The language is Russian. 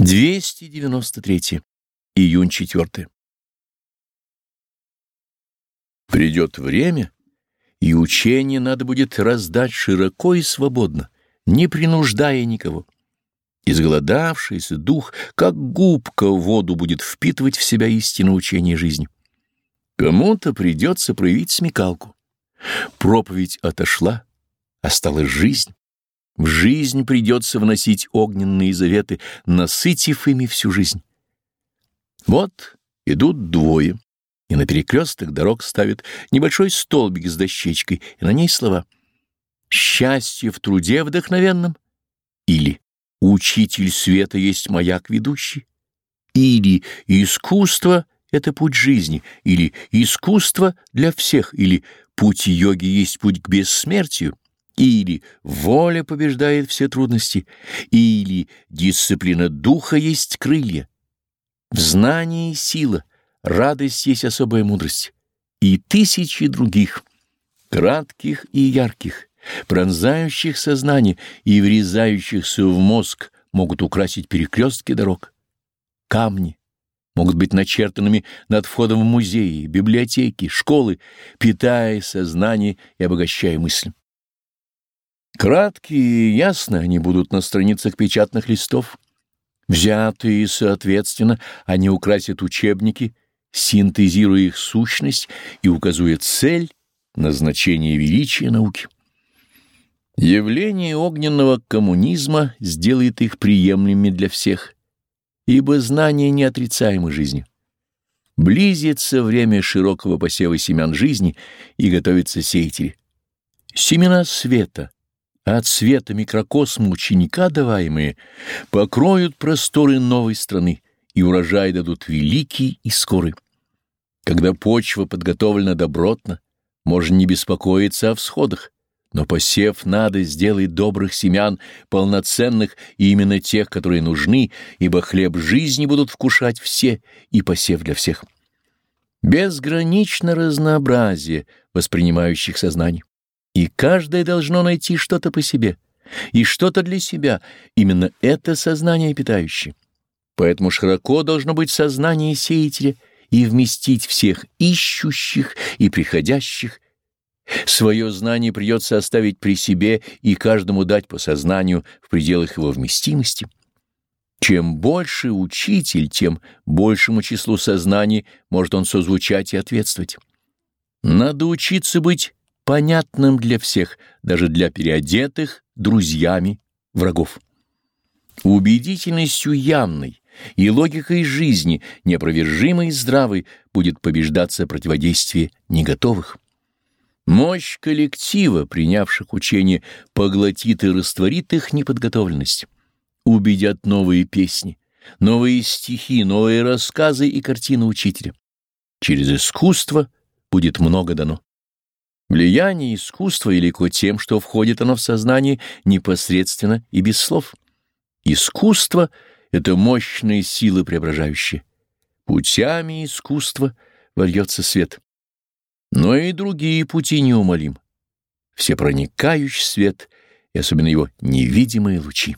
293. Июнь 4. Придет время, и учение надо будет раздать широко и свободно, не принуждая никого. Изголодавшийся дух, как губка, воду будет впитывать в себя истинное учение жизни. Кому-то придется проявить смекалку. Проповедь отошла, осталась жизнь. В жизнь придется вносить огненные заветы, насытив ими всю жизнь. Вот идут двое, и на перекресток дорог ставят небольшой столбик с дощечкой, и на ней слова «Счастье в труде вдохновенном» или «Учитель света есть маяк ведущий» или «Искусство — это путь жизни» или «Искусство для всех» или «Путь йоги есть путь к бессмертию» или воля побеждает все трудности, или дисциплина духа есть крылья. В знании сила, радость есть особая мудрость, и тысячи других, кратких и ярких, пронзающих сознание и врезающихся в мозг, могут украсить перекрестки дорог. Камни могут быть начертанными над входом в музеи, библиотеки, школы, питая сознание и обогащая мысль. Краткие и ясно они будут на страницах печатных листов. Взятые, соответственно, они украсят учебники, синтезируя их сущность и указывая цель, назначение величия науки. Явление огненного коммунизма сделает их приемлемыми для всех, ибо знание неотрицаемо жизни. Близится время широкого посева семян жизни и готовятся сеятели. Семена света — от света микрокосма ученика даваемые покроют просторы новой страны, и урожай дадут великий и скорый. Когда почва подготовлена добротно, можно не беспокоиться о всходах, но посев надо сделать добрых семян, полноценных и именно тех, которые нужны, ибо хлеб жизни будут вкушать все, и посев для всех. Безгранично разнообразие воспринимающих сознание. И каждое должно найти что-то по себе и что-то для себя, именно это сознание питающее. Поэтому широко должно быть сознание сеятеля и вместить всех ищущих и приходящих. Свое знание придется оставить при себе и каждому дать по сознанию в пределах его вместимости. Чем больше учитель, тем большему числу сознаний может он созвучать и ответствовать. Надо учиться быть понятным для всех, даже для переодетых друзьями врагов. Убедительностью явной и логикой жизни, неопровержимой и здравой, будет побеждаться противодействие неготовых. Мощь коллектива, принявших учение, поглотит и растворит их неподготовленность. Убедят новые песни, новые стихи, новые рассказы и картины учителя. Через искусство будет много дано. Влияние искусства велико тем, что входит оно в сознание непосредственно и без слов. Искусство — это мощные силы преображающие. Путями искусства вольется свет. Но и другие пути неумолим. Всепроникающий свет и особенно его невидимые лучи.